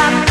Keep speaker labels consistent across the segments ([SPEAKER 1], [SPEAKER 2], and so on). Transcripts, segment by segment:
[SPEAKER 1] stop.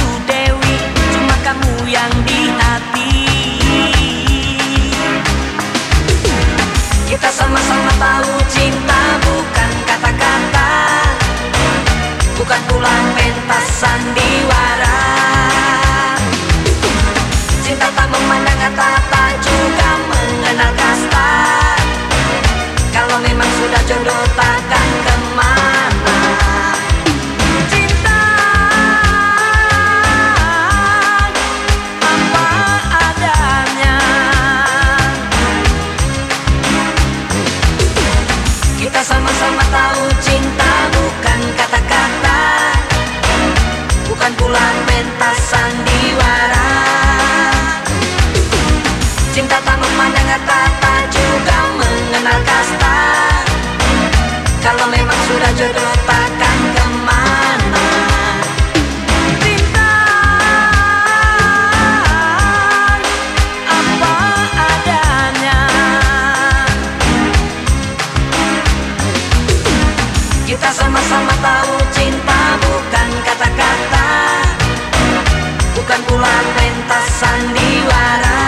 [SPEAKER 1] Cinta tak juga mengenal kasta. Kalau memang sudah jodoh takkan ke mana. Kita sama-sama tahu Pula pentas sandiwara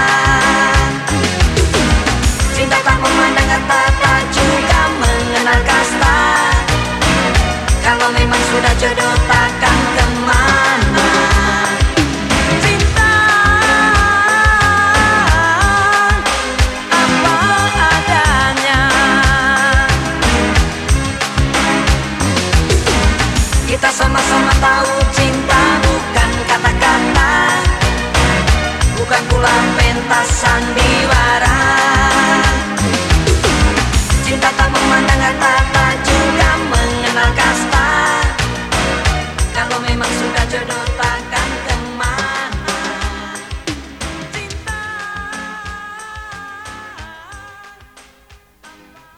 [SPEAKER 1] Cinta tak memandang kata tak juga mengenal kasta. Kalau memang sudah jodoh takkan ke mana. Cinta apa adanya. Kita sama-sama tahu cinta kata-kata Bukan pula pentas sandiwara